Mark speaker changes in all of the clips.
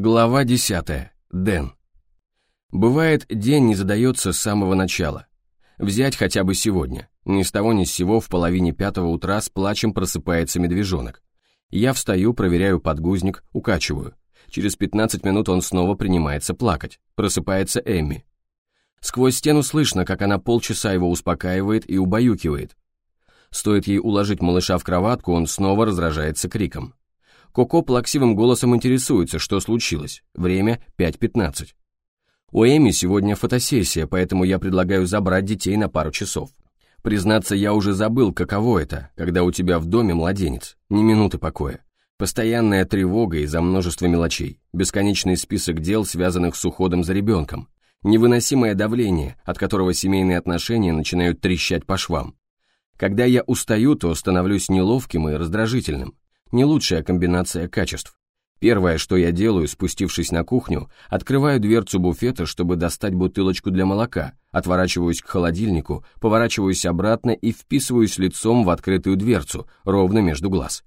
Speaker 1: Глава 10. Дэн. Бывает, день не задается с самого начала. Взять хотя бы сегодня. Ни с того ни с сего в половине пятого утра с плачем просыпается медвежонок. Я встаю, проверяю подгузник, укачиваю. Через 15 минут он снова принимается плакать. Просыпается Эмми. Сквозь стену слышно, как она полчаса его успокаивает и убаюкивает. Стоит ей уложить малыша в кроватку, он снова раздражается криком. Коко плаксивым голосом интересуется, что случилось. Время 5.15. У Эми сегодня фотосессия, поэтому я предлагаю забрать детей на пару часов. Признаться, я уже забыл, каково это, когда у тебя в доме младенец, ни минуты покоя. Постоянная тревога из-за множества мелочей, бесконечный список дел, связанных с уходом за ребенком, невыносимое давление, от которого семейные отношения начинают трещать по швам. Когда я устаю, то становлюсь неловким и раздражительным, не лучшая комбинация качеств. Первое, что я делаю, спустившись на кухню, открываю дверцу буфета, чтобы достать бутылочку для молока, отворачиваюсь к холодильнику, поворачиваюсь обратно и вписываюсь лицом в открытую дверцу, ровно между глаз.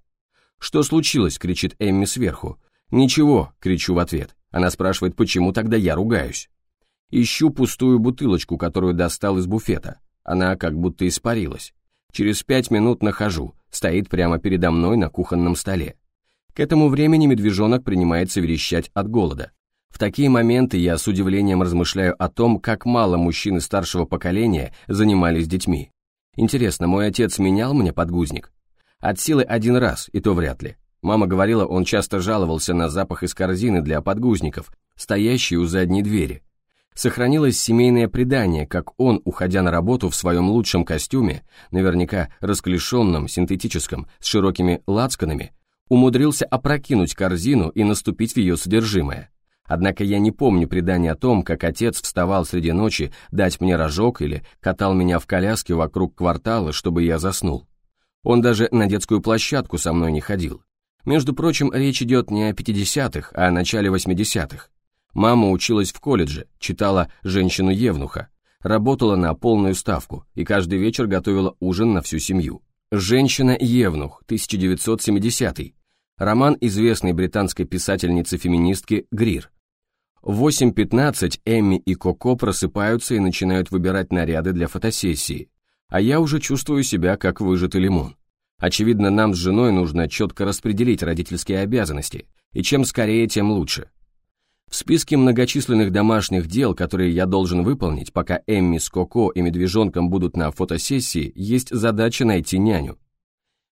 Speaker 1: «Что случилось?» — кричит Эмми сверху. «Ничего», — кричу в ответ. Она спрашивает, почему тогда я ругаюсь. Ищу пустую бутылочку, которую достал из буфета. Она как будто испарилась. Через пять минут нахожу, стоит прямо передо мной на кухонном столе. К этому времени медвежонок принимается верещать от голода. В такие моменты я с удивлением размышляю о том, как мало мужчин из старшего поколения занимались детьми. Интересно, мой отец менял мне подгузник? От силы один раз, и то вряд ли. Мама говорила, он часто жаловался на запах из корзины для подгузников, стоящей у задней двери. Сохранилось семейное предание, как он, уходя на работу в своем лучшем костюме, наверняка расклешенном, синтетическом, с широкими лацканами, умудрился опрокинуть корзину и наступить в ее содержимое. Однако я не помню предания о том, как отец вставал среди ночи дать мне рожок или катал меня в коляске вокруг квартала, чтобы я заснул. Он даже на детскую площадку со мной не ходил. Между прочим, речь идет не о 50-х, а о начале 80-х. Мама училась в колледже, читала «Женщину-евнуха», работала на полную ставку и каждый вечер готовила ужин на всю семью. «Женщина-евнух», 1970 роман известной британской писательницы-феминистки Грир. В 8.15 Эмми и Коко просыпаются и начинают выбирать наряды для фотосессии, а я уже чувствую себя как выжатый лимон. Очевидно, нам с женой нужно четко распределить родительские обязанности, и чем скорее, тем лучше. В списке многочисленных домашних дел, которые я должен выполнить, пока Эмми с Коко и медвежонком будут на фотосессии, есть задача найти няню.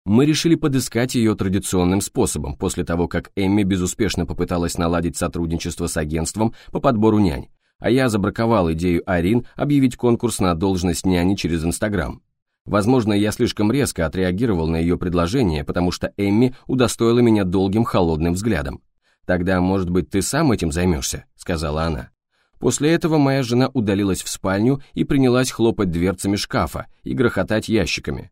Speaker 1: Мы решили подыскать ее традиционным способом, после того, как Эмми безуспешно попыталась наладить сотрудничество с агентством по подбору нянь, а я забраковал идею Арин объявить конкурс на должность няни через Инстаграм. Возможно, я слишком резко отреагировал на ее предложение, потому что Эмми удостоила меня долгим холодным взглядом. «Тогда, может быть, ты сам этим займешься», — сказала она. После этого моя жена удалилась в спальню и принялась хлопать дверцами шкафа и грохотать ящиками.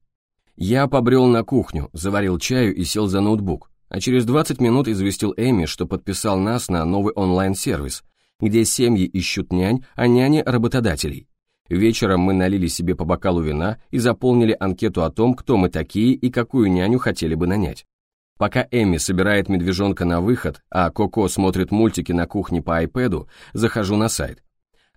Speaker 1: Я побрел на кухню, заварил чаю и сел за ноутбук, а через 20 минут известил Эми, что подписал нас на новый онлайн-сервис, где семьи ищут нянь, а няни – работодателей. Вечером мы налили себе по бокалу вина и заполнили анкету о том, кто мы такие и какую няню хотели бы нанять. Пока Эми собирает медвежонка на выход, а Коко смотрит мультики на кухне по айпэду, захожу на сайт.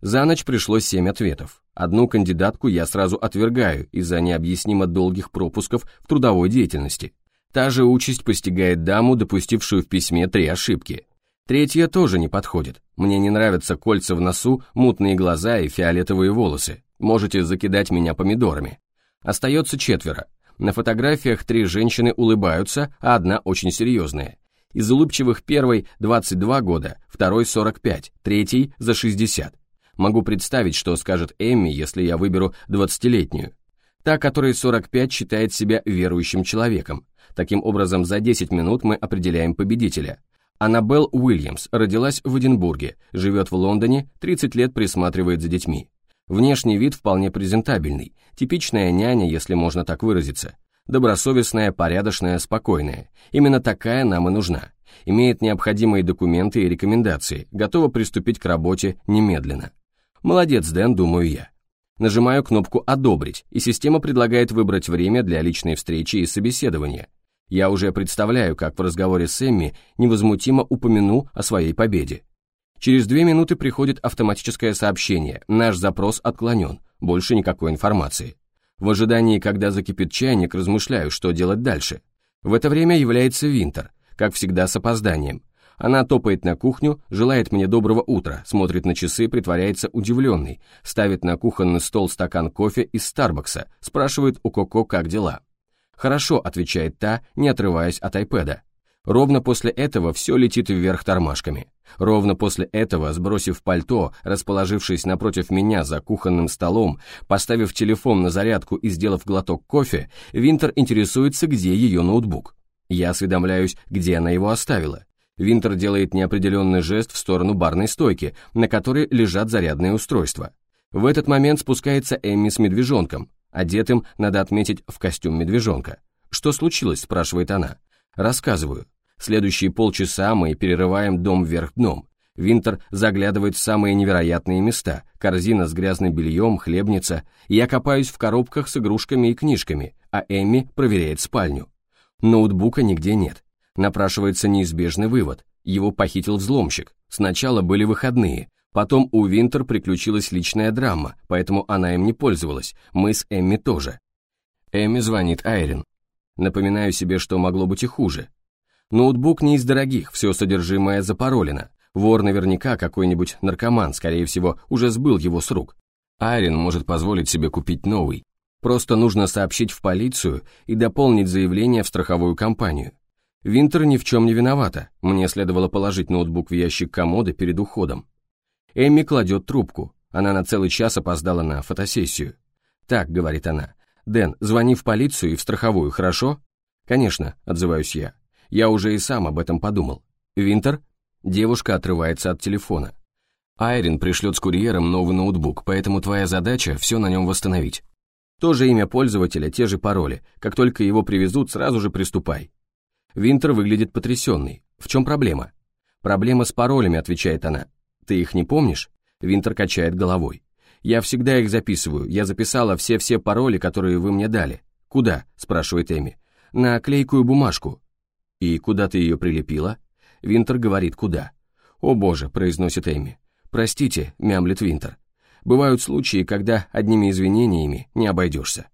Speaker 1: За ночь пришло семь ответов. Одну кандидатку я сразу отвергаю из-за необъяснимо долгих пропусков в трудовой деятельности. Та же участь постигает даму, допустившую в письме три ошибки. Третья тоже не подходит. Мне не нравятся кольца в носу, мутные глаза и фиолетовые волосы. Можете закидать меня помидорами. Остается четверо. На фотографиях три женщины улыбаются, а одна очень серьезная. Из улыбчивых первой 22 года, второй 45, третий за 60. Могу представить, что скажет Эмми, если я выберу 20-летнюю. Та, которой 45, считает себя верующим человеком. Таким образом, за 10 минут мы определяем победителя. Аннабелл Уильямс родилась в Эдинбурге, живет в Лондоне, 30 лет присматривает за детьми. Внешний вид вполне презентабельный, типичная няня, если можно так выразиться. Добросовестная, порядочная, спокойная. Именно такая нам и нужна. Имеет необходимые документы и рекомендации, готова приступить к работе немедленно. Молодец, Дэн, думаю я. Нажимаю кнопку «Одобрить», и система предлагает выбрать время для личной встречи и собеседования. Я уже представляю, как в разговоре с Эмми невозмутимо упомяну о своей победе. Через две минуты приходит автоматическое сообщение «Наш запрос отклонен, больше никакой информации». В ожидании, когда закипит чайник, размышляю, что делать дальше. В это время является Винтер, как всегда с опозданием. Она топает на кухню, желает мне доброго утра, смотрит на часы, притворяется удивленной, ставит на кухонный стол стакан кофе из Старбакса, спрашивает у Коко, как дела. «Хорошо», — отвечает та, не отрываясь от айпэда. Ровно после этого все летит вверх тормашками. Ровно после этого, сбросив пальто, расположившись напротив меня за кухонным столом, поставив телефон на зарядку и сделав глоток кофе, Винтер интересуется, где ее ноутбук. Я осведомляюсь, где она его оставила. Винтер делает неопределенный жест в сторону барной стойки, на которой лежат зарядные устройства. В этот момент спускается Эмми с медвежонком, одетым, надо отметить, в костюм медвежонка. «Что случилось?» – спрашивает она. Рассказываю. Следующие полчаса мы перерываем дом вверх дном. Винтер заглядывает в самые невероятные места, корзина с грязным бельем, хлебница, я копаюсь в коробках с игрушками и книжками, а Эмми проверяет спальню. Ноутбука нигде нет. Напрашивается неизбежный вывод. Его похитил взломщик. Сначала были выходные, потом у Винтер приключилась личная драма, поэтому она им не пользовалась, мы с Эмми тоже. Эмми звонит Айрин. Напоминаю себе, что могло быть и хуже. Ноутбук не из дорогих, все содержимое запаролено. Вор наверняка какой-нибудь наркоман, скорее всего, уже сбыл его с рук. Айрин может позволить себе купить новый. Просто нужно сообщить в полицию и дополнить заявление в страховую компанию. Винтер ни в чем не виновата, мне следовало положить ноутбук в ящик комода перед уходом. Эмми кладет трубку, она на целый час опоздала на фотосессию. «Так», — говорит она, — «Дэн, звони в полицию и в страховую, хорошо?» «Конечно», — отзываюсь я. Я уже и сам об этом подумал. Винтер? Девушка отрывается от телефона. Айрин пришлет с курьером новый ноутбук, поэтому твоя задача все на нем восстановить. То же имя пользователя, те же пароли. Как только его привезут, сразу же приступай. Винтер выглядит потрясенный. В чем проблема? Проблема с паролями, отвечает она. Ты их не помнишь? Винтер качает головой. Я всегда их записываю. Я записала все-все пароли, которые вы мне дали. Куда? спрашивает Эми. На клейкую бумажку. «И куда ты ее прилепила?» Винтер говорит «куда». «О боже», — произносит Эми. «Простите», — мямлет Винтер. «Бывают случаи, когда одними извинениями не обойдешься».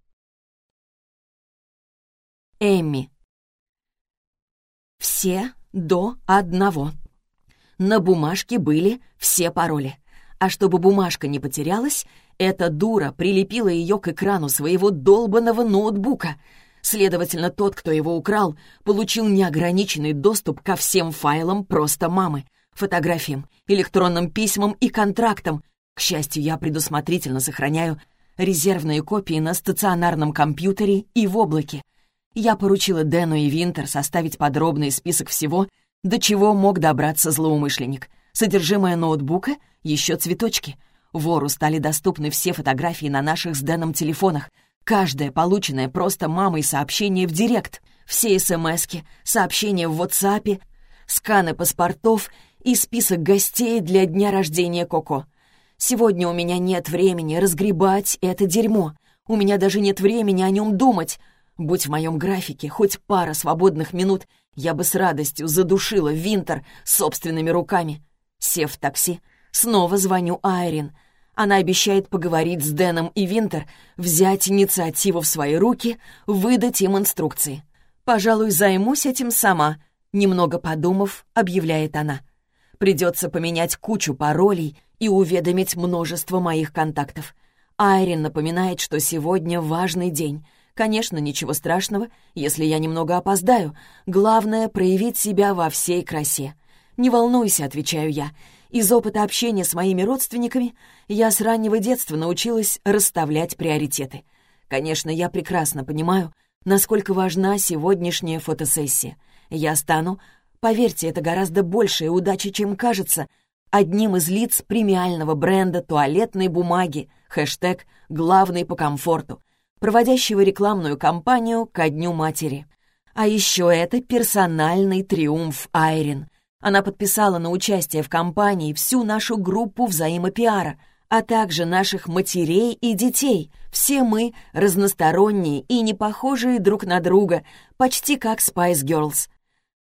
Speaker 2: Эми. Все до одного. На бумажке были все пароли. А чтобы бумажка не потерялась, эта дура прилепила ее к экрану своего долбанного ноутбука — Следовательно, тот, кто его украл, получил неограниченный доступ ко всем файлам просто мамы, фотографиям, электронным письмам и контрактам. К счастью, я предусмотрительно сохраняю резервные копии на стационарном компьютере и в облаке. Я поручила Дэну и Винтер составить подробный список всего, до чего мог добраться злоумышленник. Содержимое ноутбука — еще цветочки. Вору стали доступны все фотографии на наших с Дэном телефонах — Каждое полученное просто мамой сообщение в директ, все смски, сообщения в WhatsApp, сканы паспортов и список гостей для дня рождения Коко. Сегодня у меня нет времени разгребать это дерьмо. У меня даже нет времени о нем думать. Будь в моем графике хоть пара свободных минут, я бы с радостью задушила Винтер собственными руками. Сев в такси, снова звоню Айрин — она обещает поговорить с Дэном и Винтер, взять инициативу в свои руки, выдать им инструкции. «Пожалуй, займусь этим сама», — немного подумав, объявляет она. «Придется поменять кучу паролей и уведомить множество моих контактов. Айрин напоминает, что сегодня важный день. Конечно, ничего страшного, если я немного опоздаю. Главное — проявить себя во всей красе. «Не волнуйся», — отвечаю я, — из опыта общения с моими родственниками я с раннего детства научилась расставлять приоритеты. Конечно, я прекрасно понимаю, насколько важна сегодняшняя фотосессия. Я стану, поверьте, это гораздо большая удача, чем кажется, одним из лиц премиального бренда туалетной бумаги, хэштег «Главный по комфорту», проводящего рекламную кампанию ко Дню матери. А еще это персональный триумф Айрин. Она подписала на участие в кампании всю нашу группу взаимопиара. а также наших матерей и детей. Все мы разносторонние и не похожие друг на друга, почти как Spice Girls.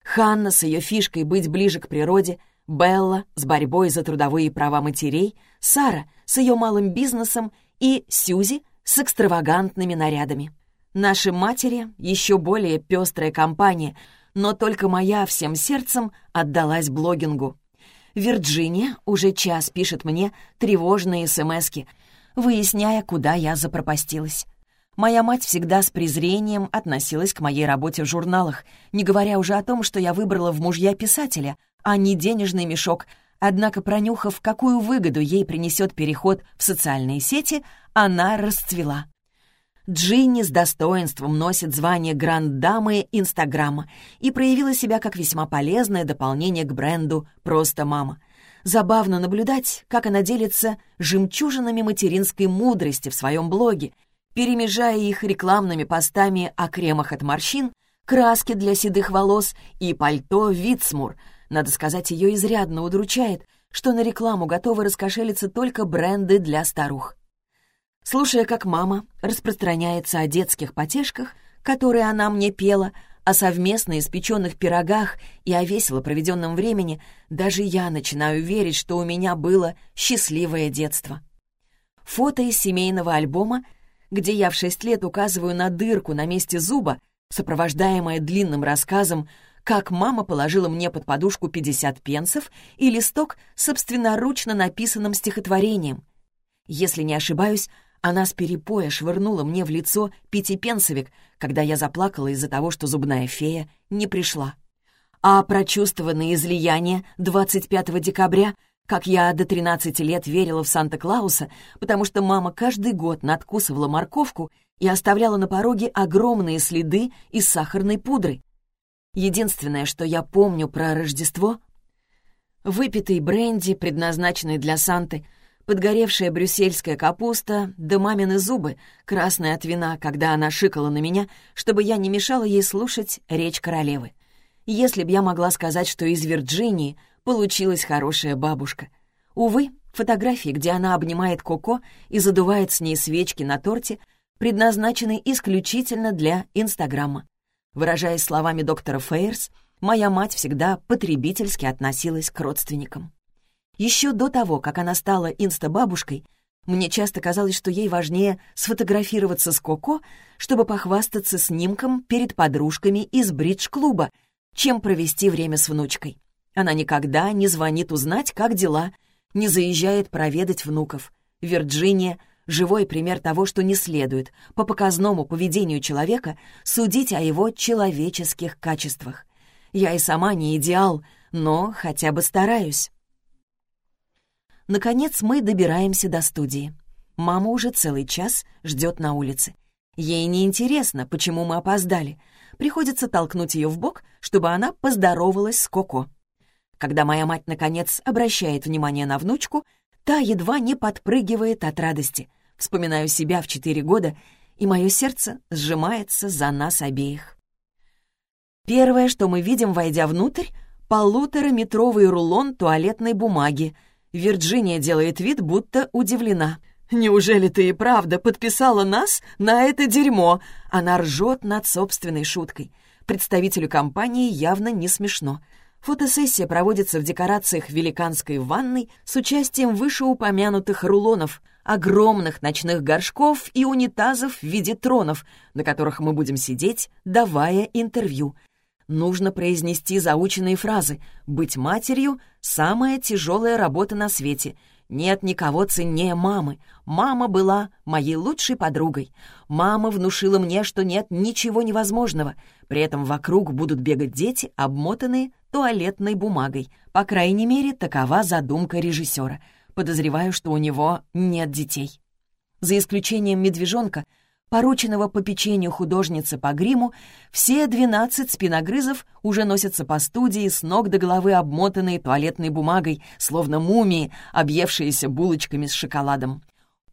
Speaker 2: Ханна с ее фишкой быть ближе к природе, Белла с борьбой за трудовые права матерей, Сара с ее малым бизнесом и Сьюзи с экстравагантными нарядами. Наши матери — еще более пестрая компания, но только моя всем сердцем отдалась блогингу. Вирджиния уже час пишет мне тревожные смски, выясняя, куда я запропастилась. Моя мать всегда с презрением относилась к моей работе в журналах, не говоря уже о том, что я выбрала в мужья писателя, а не денежный мешок, однако пронюхав, какую выгоду ей принесет переход в социальные сети, она расцвела. Джинни с достоинством носит звание гранд-дамы Инстаграма и проявила себя как весьма полезное дополнение к бренду «Просто мама». Забавно наблюдать, как она делится жемчужинами материнской мудрости в своем блоге, перемежая их рекламными постами о кремах от морщин, краске для седых волос и пальто Витсмур. Надо сказать, ее изрядно удручает, что на рекламу готовы раскошелиться только бренды для старух. Слушая, как мама распространяется о детских потешках, которые она мне пела, о совместно испеченных пирогах и о весело проведенном времени, даже я начинаю верить, что у меня было счастливое детство. Фото из семейного альбома, где я в шесть лет указываю на дырку на месте зуба, сопровождаемое длинным рассказом, как мама положила мне под подушку 50 пенсов и листок собственноручно написанным стихотворением. Если не ошибаюсь, она с перепоя швырнула мне в лицо пятипенсовик, когда я заплакала из-за того, что зубная фея не пришла. А прочувствованные излияния 25 декабря, как я до 13 лет верила в Санта-Клауса, потому что мама каждый год надкусывала морковку и оставляла на пороге огромные следы из сахарной пудры. Единственное, что я помню про Рождество — выпитый бренди, предназначенный для Санты — подгоревшая брюссельская капуста, да мамины зубы, красные от вина, когда она шикала на меня, чтобы я не мешала ей слушать речь королевы. Если б я могла сказать, что из Вирджинии получилась хорошая бабушка. Увы, фотографии, где она обнимает Коко и задувает с ней свечки на торте, предназначены исключительно для Инстаграма. Выражаясь словами доктора Фейерс, моя мать всегда потребительски относилась к родственникам. Еще до того, как она стала инстабабушкой, мне часто казалось, что ей важнее сфотографироваться с Коко, чтобы похвастаться снимком перед подружками из бридж-клуба, чем провести время с внучкой. Она никогда не звонит узнать, как дела, не заезжает проведать внуков. Вирджиния — живой пример того, что не следует по показному поведению человека судить о его человеческих качествах. Я и сама не идеал, но хотя бы стараюсь. Наконец мы добираемся до студии. Мама уже целый час ждет на улице. Ей не интересно, почему мы опоздали. Приходится толкнуть ее в бок, чтобы она поздоровалась с Коко. Когда моя мать, наконец, обращает внимание на внучку, та едва не подпрыгивает от радости. Вспоминаю себя в четыре года, и мое сердце сжимается за нас обеих. Первое, что мы видим, войдя внутрь, полутораметровый рулон туалетной бумаги — Вирджиния делает вид, будто удивлена. «Неужели ты и правда подписала нас на это дерьмо?» Она ржет над собственной шуткой. Представителю компании явно не смешно. Фотосессия проводится в декорациях великанской ванной с участием вышеупомянутых рулонов, огромных ночных горшков и унитазов в виде тронов, на которых мы будем сидеть, давая интервью — нужно произнести заученные фразы. «Быть матерью — самая тяжелая работа на свете. Нет никого ценнее мамы. Мама была моей лучшей подругой. Мама внушила мне, что нет ничего невозможного. При этом вокруг будут бегать дети, обмотанные туалетной бумагой. По крайней мере, такова задумка режиссера. Подозреваю, что у него нет детей. За исключением медвежонка — порученного по печенью художницы по гриму, все двенадцать спиногрызов уже носятся по студии с ног до головы обмотанные туалетной бумагой, словно мумии, объевшиеся булочками с шоколадом.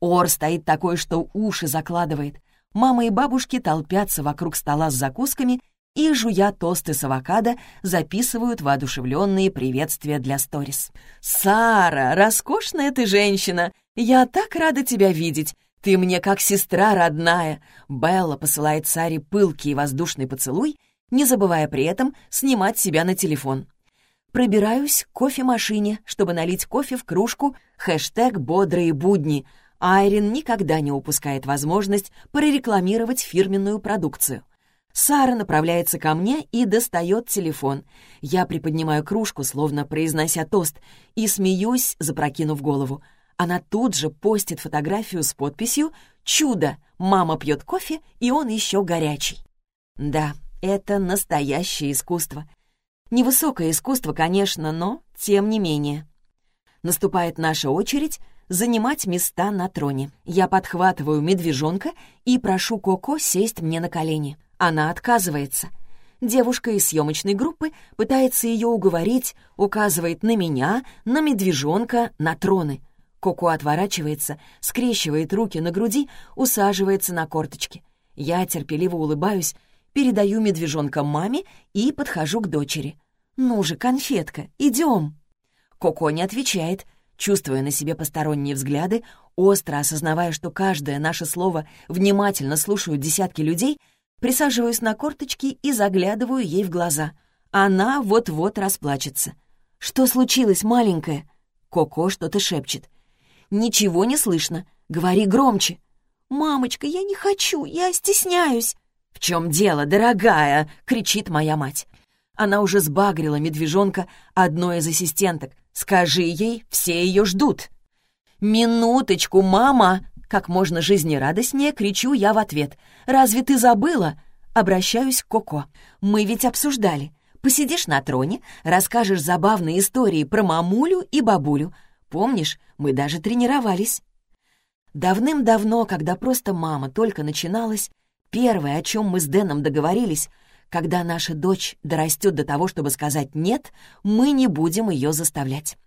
Speaker 2: Ор стоит такой, что уши закладывает. Мама и бабушки толпятся вокруг стола с закусками и, жуя тосты с авокадо, записывают воодушевленные приветствия для сторис. «Сара, роскошная ты женщина! «Я так рада тебя видеть! Ты мне как сестра родная!» Белла посылает Саре пылкий воздушный поцелуй, не забывая при этом снимать себя на телефон. Пробираюсь к кофемашине, чтобы налить кофе в кружку хэштег «Бодрые будни». Айрин никогда не упускает возможность прорекламировать фирменную продукцию. Сара направляется ко мне и достает телефон. Я приподнимаю кружку, словно произнося тост, и смеюсь, запрокинув голову. Она тут же постит фотографию с подписью «Чудо! Мама пьет кофе, и он еще горячий». Да, это настоящее искусство. Невысокое искусство, конечно, но тем не менее. Наступает наша очередь занимать места на троне. Я подхватываю медвежонка и прошу Коко сесть мне на колени. Она отказывается. Девушка из съемочной группы пытается ее уговорить, указывает на меня, на медвежонка, на троны. Коко отворачивается, скрещивает руки на груди, усаживается на корточки. Я терпеливо улыбаюсь, передаю медвежонка маме и подхожу к дочери. «Ну же, конфетка, идем!» Коко не отвечает, чувствуя на себе посторонние взгляды, остро осознавая, что каждое наше слово внимательно слушают десятки людей, присаживаюсь на корточки и заглядываю ей в глаза. Она вот-вот расплачется. «Что случилось, маленькая?» Коко что-то шепчет. «Ничего не слышно. Говори громче». «Мамочка, я не хочу, я стесняюсь». «В чем дело, дорогая?» — кричит моя мать. Она уже сбагрила медвежонка одной из ассистенток. «Скажи ей, все ее ждут». «Минуточку, мама!» Как можно жизнерадостнее кричу я в ответ. «Разве ты забыла?» Обращаюсь к Коко. «Мы ведь обсуждали. Посидишь на троне, расскажешь забавные истории про мамулю и бабулю. Помнишь, мы даже тренировались». Давным-давно, когда просто мама только начиналась, Первое, о чем мы с Дэном договорились, когда наша дочь дорастет до того, чтобы сказать «нет», мы не будем ее заставлять.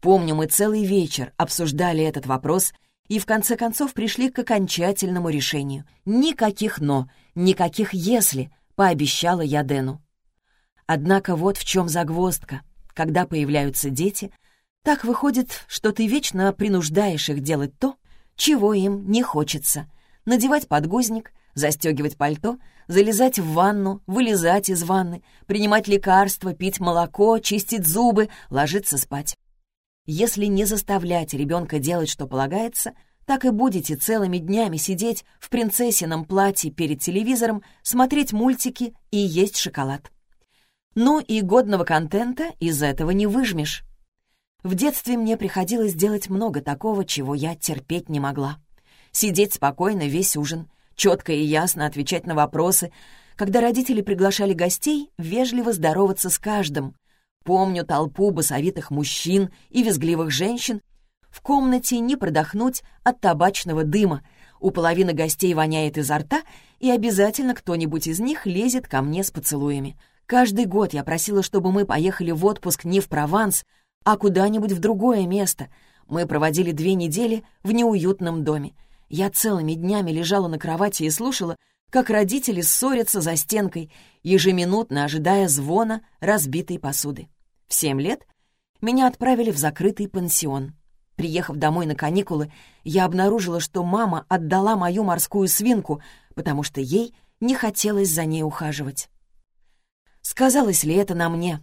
Speaker 2: Помню, мы целый вечер обсуждали этот вопрос и в конце концов пришли к окончательному решению. Никаких «но», никаких «если», пообещала я Дэну. Однако вот в чем загвоздка. Когда появляются дети, так выходит, что ты вечно принуждаешь их делать то, чего им не хочется. Надевать подгузник, застегивать пальто, залезать в ванну, вылезать из ванны, принимать лекарства, пить молоко, чистить зубы, ложиться спать. Если не заставлять ребенка делать, что полагается, так и будете целыми днями сидеть в принцессином платье перед телевизором, смотреть мультики и есть шоколад. Ну и годного контента из этого не выжмешь. В детстве мне приходилось делать много такого, чего я терпеть не могла. Сидеть спокойно весь ужин, четко и ясно отвечать на вопросы, когда родители приглашали гостей, вежливо здороваться с каждым. Помню толпу басовитых мужчин и визгливых женщин. В комнате не продохнуть от табачного дыма. У половины гостей воняет изо рта, и обязательно кто-нибудь из них лезет ко мне с поцелуями. Каждый год я просила, чтобы мы поехали в отпуск не в Прованс, а куда-нибудь в другое место. Мы проводили две недели в неуютном доме. Я целыми днями лежала на кровати и слушала, как родители ссорятся за стенкой, ежеминутно ожидая звона разбитой посуды. В семь лет меня отправили в закрытый пансион. Приехав домой на каникулы, я обнаружила, что мама отдала мою морскую свинку, потому что ей не хотелось за ней ухаживать. Сказалось ли это на мне?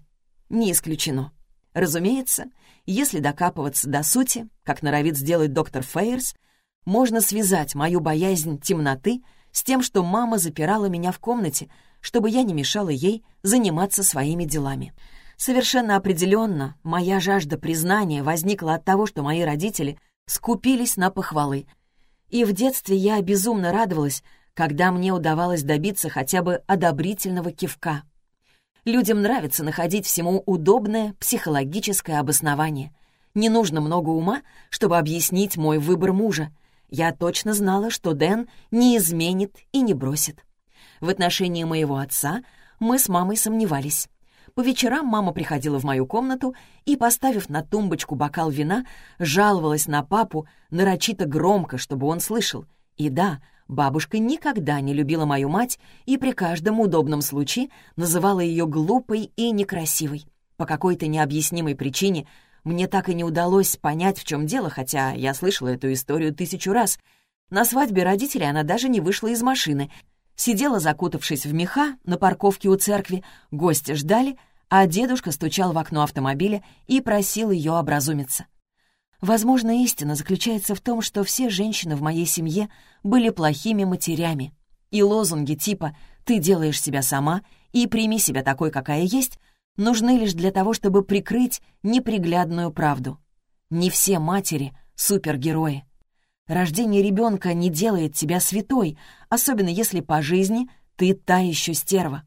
Speaker 2: Не исключено. Разумеется, если докапываться до сути, как норовит сделать доктор Фейерс, можно связать мою боязнь темноты с тем, что мама запирала меня в комнате, чтобы я не мешала ей заниматься своими делами. Совершенно определенно, моя жажда признания возникла от того, что мои родители скупились на похвалы. И в детстве я безумно радовалась, когда мне удавалось добиться хотя бы одобрительного кивка. Людям нравится находить всему удобное психологическое обоснование. Не нужно много ума, чтобы объяснить мой выбор мужа — я точно знала, что Дэн не изменит и не бросит. В отношении моего отца мы с мамой сомневались. По вечерам мама приходила в мою комнату и, поставив на тумбочку бокал вина, жаловалась на папу нарочито громко, чтобы он слышал. И да, бабушка никогда не любила мою мать и при каждом удобном случае называла ее глупой и некрасивой. По какой-то необъяснимой причине Мне так и не удалось понять, в чем дело, хотя я слышала эту историю тысячу раз. На свадьбе родителей она даже не вышла из машины. Сидела, закутавшись в меха, на парковке у церкви, гости ждали, а дедушка стучал в окно автомобиля и просил ее образумиться. Возможно, истина заключается в том, что все женщины в моей семье были плохими матерями, и лозунги типа «ты делаешь себя сама» и «прими себя такой, какая есть» нужны лишь для того, чтобы прикрыть неприглядную правду. Не все матери — супергерои. Рождение ребенка не делает тебя святой, особенно если по жизни ты та еще стерва.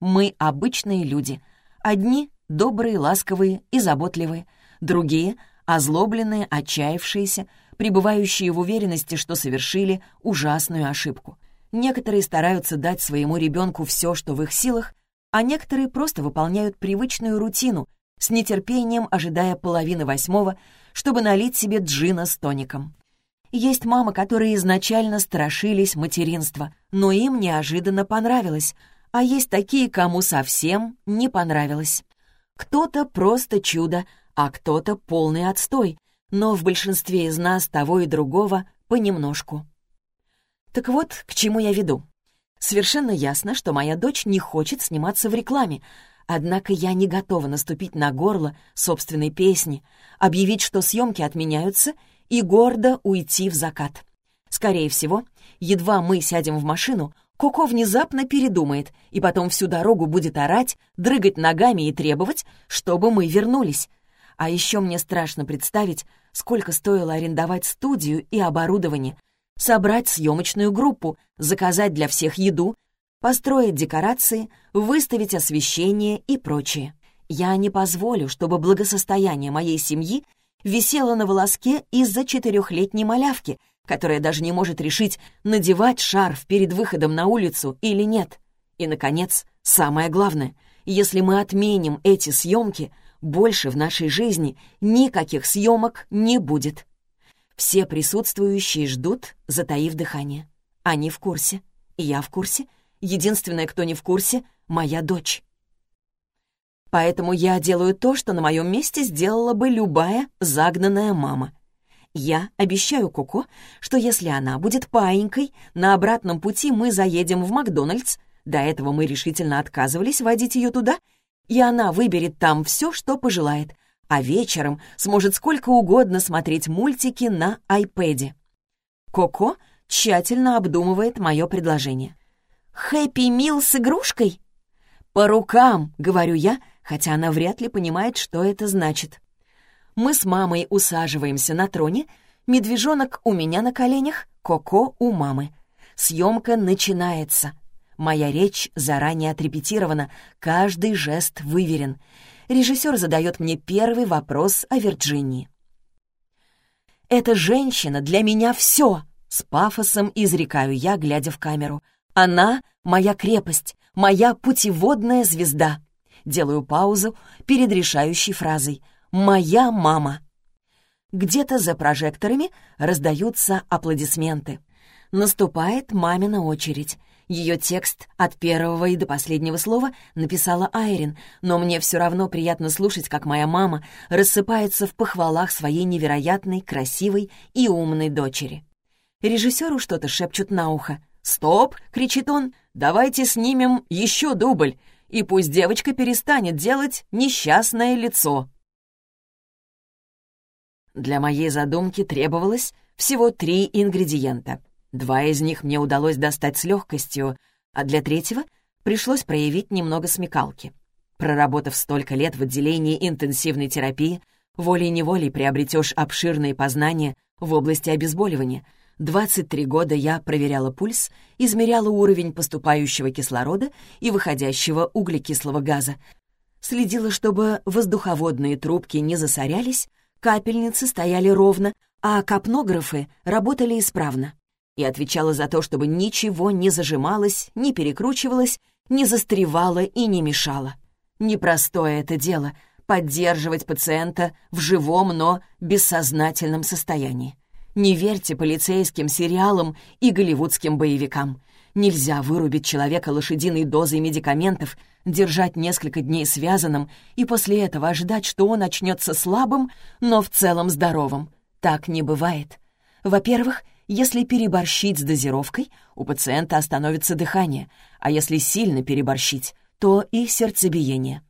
Speaker 2: Мы обычные люди. Одни — добрые, ласковые и заботливые, другие — озлобленные, отчаявшиеся, пребывающие в уверенности, что совершили ужасную ошибку. Некоторые стараются дать своему ребенку все, что в их силах, а некоторые просто выполняют привычную рутину, с нетерпением ожидая половины восьмого, чтобы налить себе джина с тоником. Есть мамы, которые изначально страшились материнства, но им неожиданно понравилось, а есть такие, кому совсем не понравилось. Кто-то просто чудо, а кто-то полный отстой, но в большинстве из нас того и другого понемножку. Так вот, к чему я веду. Совершенно ясно, что моя дочь не хочет сниматься в рекламе, однако я не готова наступить на горло собственной песни, объявить, что съемки отменяются, и гордо уйти в закат. Скорее всего, едва мы сядем в машину, Коко внезапно передумает и потом всю дорогу будет орать, дрыгать ногами и требовать, чтобы мы вернулись. А еще мне страшно представить, сколько стоило арендовать студию и оборудование, собрать съемочную группу, заказать для всех еду, построить декорации, выставить освещение и прочее. Я не позволю, чтобы благосостояние моей семьи висело на волоске из-за четырехлетней малявки, которая даже не может решить, надевать шарф перед выходом на улицу или нет. И, наконец, самое главное, если мы отменим эти съемки, больше в нашей жизни никаких съемок не будет. Все присутствующие ждут, затаив дыхание. Они в курсе. Я в курсе. Единственное, кто не в курсе — моя дочь. Поэтому я делаю то, что на моем месте сделала бы любая загнанная мама. Я обещаю Коко, что если она будет паинькой, на обратном пути мы заедем в Макдональдс, до этого мы решительно отказывались водить ее туда, и она выберет там все, что пожелает, а вечером сможет сколько угодно смотреть мультики на айпэде. Коко тщательно обдумывает мое предложение. «Хэппи Мил с игрушкой?» «По рукам», — говорю я, хотя она вряд ли понимает, что это значит. Мы с мамой усаживаемся на троне, медвежонок у меня на коленях, Коко у мамы. Съемка начинается. Моя речь заранее отрепетирована, каждый жест выверен — режиссер задает мне первый вопрос о Вирджинии. «Эта женщина для меня все!» — с пафосом изрекаю я, глядя в камеру. «Она — моя крепость, моя путеводная звезда». Делаю паузу перед решающей фразой «Моя мама». Где-то за прожекторами раздаются аплодисменты. Наступает мамина очередь. Ее текст от первого и до последнего слова написала Айрин, но мне все равно приятно слушать, как моя мама рассыпается в похвалах своей невероятной, красивой и умной дочери. Режиссеру что-то шепчут на ухо. «Стоп!» — кричит он. «Давайте снимем еще дубль, и пусть девочка перестанет делать несчастное лицо». Для моей задумки требовалось всего три ингредиента. Два из них мне удалось достать с легкостью, а для третьего пришлось проявить немного смекалки. Проработав столько лет в отделении интенсивной терапии, волей-неволей приобретешь обширные познания в области обезболивания. 23 года я проверяла пульс, измеряла уровень поступающего кислорода и выходящего углекислого газа, следила, чтобы воздуховодные трубки не засорялись, капельницы стояли ровно, а капнографы работали исправно и отвечала за то, чтобы ничего не зажималось, не перекручивалось, не застревало и не мешало. Непростое это дело — поддерживать пациента в живом, но бессознательном состоянии. Не верьте полицейским сериалам и голливудским боевикам. Нельзя вырубить человека лошадиной дозой медикаментов, держать несколько дней связанным и после этого ожидать, что он очнется слабым, но в целом здоровым. Так не бывает. Во-первых, если переборщить с дозировкой, у пациента остановится дыхание, а если сильно переборщить, то и сердцебиение.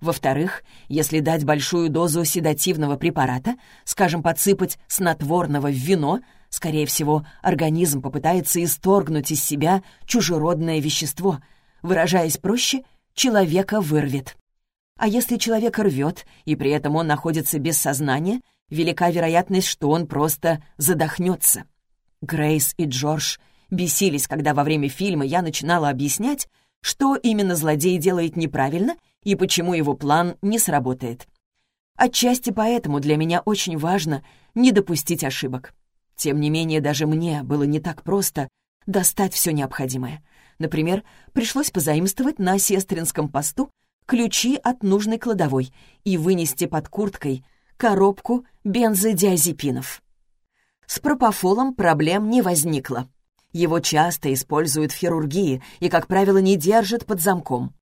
Speaker 2: Во-вторых, если дать большую дозу седативного препарата, скажем, подсыпать снотворного в вино, скорее всего, организм попытается исторгнуть из себя чужеродное вещество. Выражаясь проще, человека вырвет. А если человека рвет, и при этом он находится без сознания, велика вероятность, что он просто задохнется. Грейс и Джордж бесились, когда во время фильма я начинала объяснять, что именно злодей делает неправильно и почему его план не сработает. Отчасти поэтому для меня очень важно не допустить ошибок. Тем не менее, даже мне было не так просто достать все необходимое. Например, пришлось позаимствовать на сестринском посту ключи от нужной кладовой и вынести под курткой коробку бензодиазепинов. С пропофолом проблем не возникло. Его часто используют в хирургии и, как правило, не держат под замком.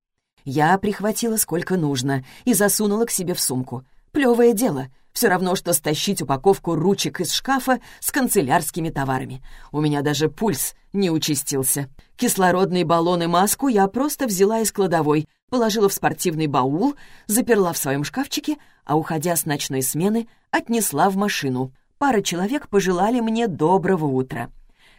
Speaker 2: Я прихватила сколько нужно и засунула к себе в сумку. Плевое дело. Все равно, что стащить упаковку ручек из шкафа с канцелярскими товарами. У меня даже пульс не участился. Кислородный баллон и маску я просто взяла из кладовой, положила в спортивный баул, заперла в своем шкафчике, а, уходя с ночной смены, отнесла в машину. Пара человек пожелали мне доброго утра.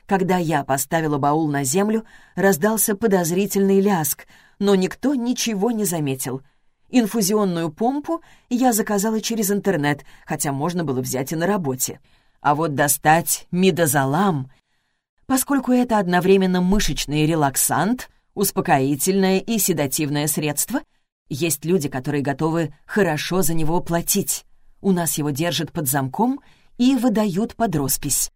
Speaker 2: Когда я поставила баул на землю, раздался подозрительный ляск, но никто ничего не заметил. Инфузионную помпу я заказала через интернет, хотя можно было взять и на работе. А вот достать мидозолам, поскольку это одновременно мышечный релаксант, успокоительное и седативное средство, есть люди, которые готовы хорошо за него платить. У нас его держат под замком и выдают под роспись.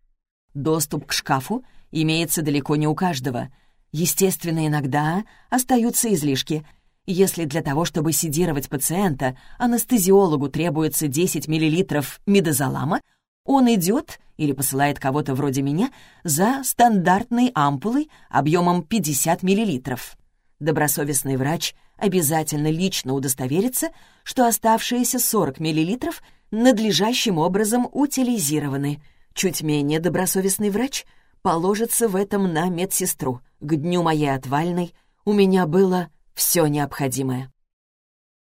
Speaker 2: Доступ к шкафу имеется далеко не у каждого. Естественно, иногда остаются излишки. Если для того, чтобы седировать пациента, анестезиологу требуется 10 мл мидозолама, он идет или посылает кого-то вроде меня за стандартной ампулой объемом 50 мл. Добросовестный врач обязательно лично удостоверится, что оставшиеся 40 мл надлежащим образом утилизированы. Чуть менее добросовестный врач положится в этом на медсестру. К дню моей отвальной у меня было все необходимое.